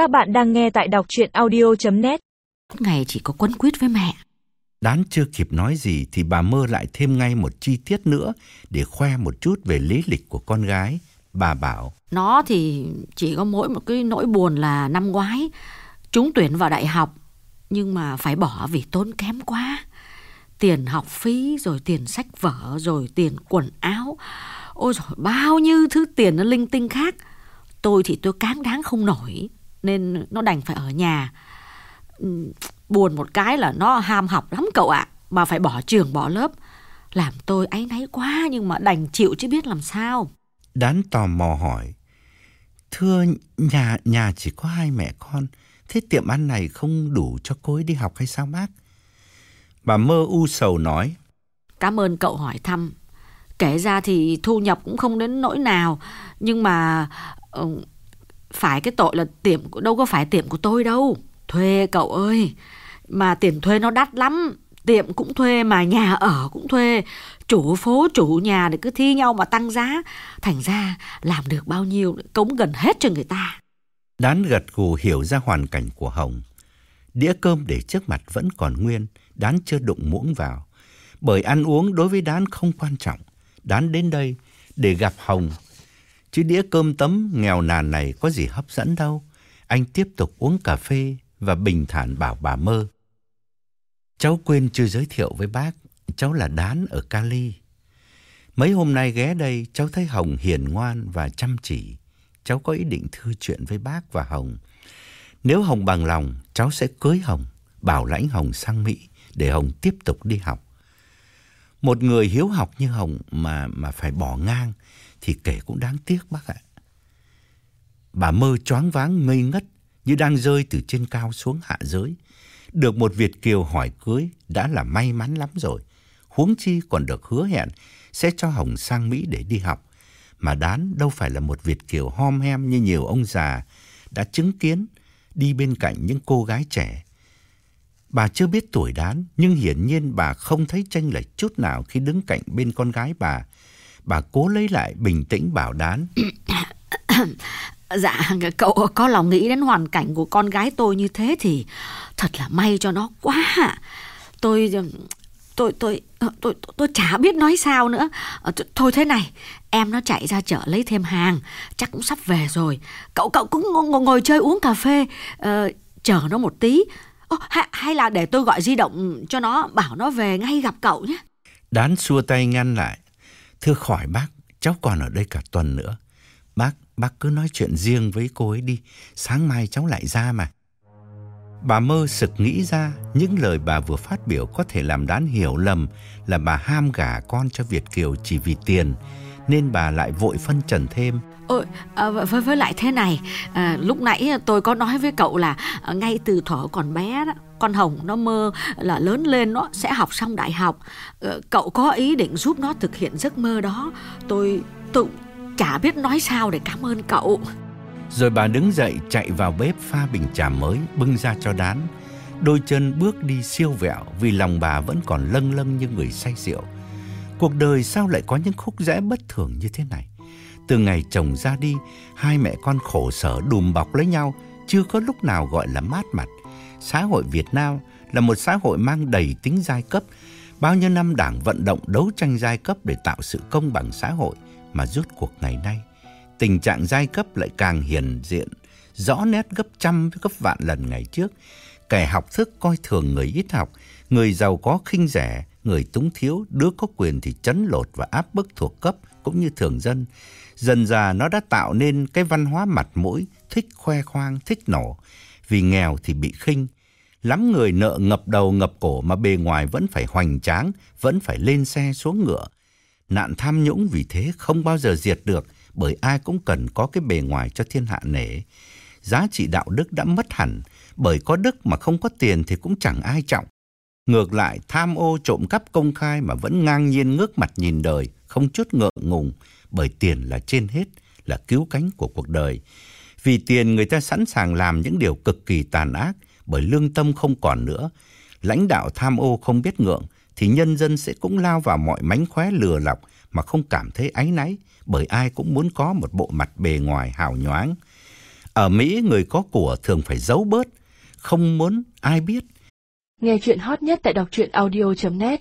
Các bạn đang nghe tại đọc chuyện audio.net Ngày chỉ có quấn quýt với mẹ. Đán chưa kịp nói gì thì bà mơ lại thêm ngay một chi tiết nữa để khoe một chút về lý lịch của con gái. Bà bảo, Nó thì chỉ có mỗi một cái nỗi buồn là năm ngoái chúng tuyển vào đại học nhưng mà phải bỏ vì tốn kém quá. Tiền học phí rồi tiền sách vở rồi tiền quần áo. Ôi rồi bao nhiêu thứ tiền nó linh tinh khác. Tôi thì tôi cáng đáng không nổi nên nó đành phải ở nhà. Ừm, Buồn một cái là nó ham học lắm cậu ạ Mà phải bỏ trường bỏ lớp Làm tôi áy náy quá nhưng mà đành chịu chứ biết làm sao Đán tò mò hỏi, Thưa nhà nhà chỉ có hai mẹ con, thế tiệm ăn này không đủ cho cô ấy đi học hay sao bác? Bà mơ u sầu nói, Cảm ơn cậu hỏi thăm. Kể ra thì thu nhập cũng không đến nỗi nào. Nhưng mà ừ, phải cái tội là tiệm đâu có phải tiệm của tôi đâu. Thuê cậu ơi. Mà tiền thuê nó đắt lắm. Tiệm cũng thuê mà nhà ở cũng thuê. Chủ phố chủ nhà để cứ thi nhau mà tăng giá. Thành ra làm được bao nhiêu cống gần hết cho người ta. Đán gật gù hiểu ra hoàn cảnh của Hồng. Đĩa cơm để trước mặt vẫn còn nguyên, Đán chưa đụng muỗng vào. Bởi ăn uống đối với Đán không quan trọng. Đán đến đây để gặp Hồng. Chứ đĩa cơm tấm nghèo nàn này có gì hấp dẫn đâu. Anh tiếp tục uống cà phê và bình thản bảo bà mơ. Cháu quên chưa giới thiệu với bác, cháu là Đán ở Cali. Mấy hôm nay ghé đây, cháu thấy Hồng hiền ngoan và chăm chỉ. Cháu có ý định thư chuyện với bác và Hồng. Nếu Hồng bằng lòng, cháu sẽ cưới Hồng, bảo lãnh Hồng sang Mỹ để Hồng tiếp tục đi học. Một người hiếu học như Hồng mà mà phải bỏ ngang thì kể cũng đáng tiếc bác ạ. Bà mơ choáng váng, ngây ngất như đang rơi từ trên cao xuống hạ giới. Được một Việt kiều hỏi cưới, đã là may mắn lắm rồi. Huống chi còn được hứa hẹn sẽ cho Hồng sang Mỹ để đi học. Mà đán đâu phải là một Việt kiều hom hem như nhiều ông già đã chứng kiến đi bên cạnh những cô gái trẻ. Bà chưa biết tuổi đán, nhưng hiển nhiên bà không thấy tranh lệch chút nào khi đứng cạnh bên con gái bà. Bà cố lấy lại bình tĩnh bảo đán. Dạ, cậu có lòng nghĩ đến hoàn cảnh của con gái tôi như thế thì thật là may cho nó quá. Tôi tôi tôi tôi tôi, tôi chả biết nói sao nữa. Ờ, thôi thế này, em nó chạy ra chợ lấy thêm hàng, chắc cũng sắp về rồi. Cậu cậu cũng ngồi, ngồi, ngồi chơi uống cà phê, uh, chờ nó một tí. Hay, hay là để tôi gọi di động cho nó bảo nó về ngay gặp cậu nhé. Đán xua tay ngăn lại. Thưa khỏi bác, cháu còn ở đây cả tuần nữa. Bác, bác cứ nói chuyện riêng với cô ấy đi. Sáng mai cháu lại ra mà. Bà mơ sực nghĩ ra những lời bà vừa phát biểu có thể làm đán hiểu lầm là bà ham gả con cho Việt Kiều chỉ vì tiền. Nên bà lại vội phân trần thêm. Ôi, ờ, à, với, với lại thế này, à, lúc nãy tôi có nói với cậu là à, ngay từ thuở còn bé đó, con Hồng nó mơ là lớn lên nó sẽ học xong đại học. À, cậu có ý định giúp nó thực hiện giấc mơ đó. Tôi, tự chả biết nói sao để cảm ơn cậu. Rồi bà đứng dậy chạy vào bếp pha bình trà mới bưng ra cho đán. Đôi chân bước đi siêu vẹo vì lòng bà vẫn còn lâng lâng như người say rượu. Cuộc đời sao lại có những khúc rẽ bất thường như thế này? Từ ngày chồng ra đi, hai mẹ con khổ sở đùm bọc lấy nhau, chưa có lúc nào gọi là mát mặt. Xã hội Việt Nam là một xã hội mang đầy tính giai cấp. Bao nhiêu năm đảng vận động đấu tranh giai cấp để tạo sự công bằng xã hội mà rốt cuộc ngày nay tình trạng giai cấp lại càng hiển diện, rõ nét gấp trăm gấp vạn lần ngày trước. Kẻ học thức coi thường người ít học, người giàu có khinh rẻ, người túng thiếu, đứa có quyền thì chấn lột và áp bức thuộc cấp cũng như thường dân. Dần dà nó đã tạo nên cái văn hóa mặt mũi, thích khoe khoang, thích nổ. Vì nghèo thì bị khinh. Lắm người nợ ngập đầu ngập cổ mà bề ngoài vẫn phải hoành tráng, vẫn phải lên xe xuống ngựa. Nạn tham nhũng vì thế không bao giờ diệt được, bởi ai cũng cần có cái bề ngoài cho thiên hạ nể. Giá trị đạo đức đã mất hẳn, bởi có đức mà không có tiền thì cũng chẳng ai trọng. Ngược lại, tham ô trộm cắp công khai mà vẫn ngang nhiên ngước mặt nhìn đời, không chút ngượng ngùng, bởi tiền là trên hết, là cứu cánh của cuộc đời. Vì tiền người ta sẵn sàng làm những điều cực kỳ tàn ác, bởi lương tâm không còn nữa. Lãnh đạo tham ô không biết ngượng, thì nhân dân sẽ cũng lao vào mọi mánh khóe lừa lọc mà không cảm thấy áy náy, bởi ai cũng muốn có một bộ mặt bề ngoài hào nhoáng. Ở Mỹ người có của thường phải giấu bớt, không muốn ai biết. Nghe chuyện hot nhất tại đọc truyện audio.net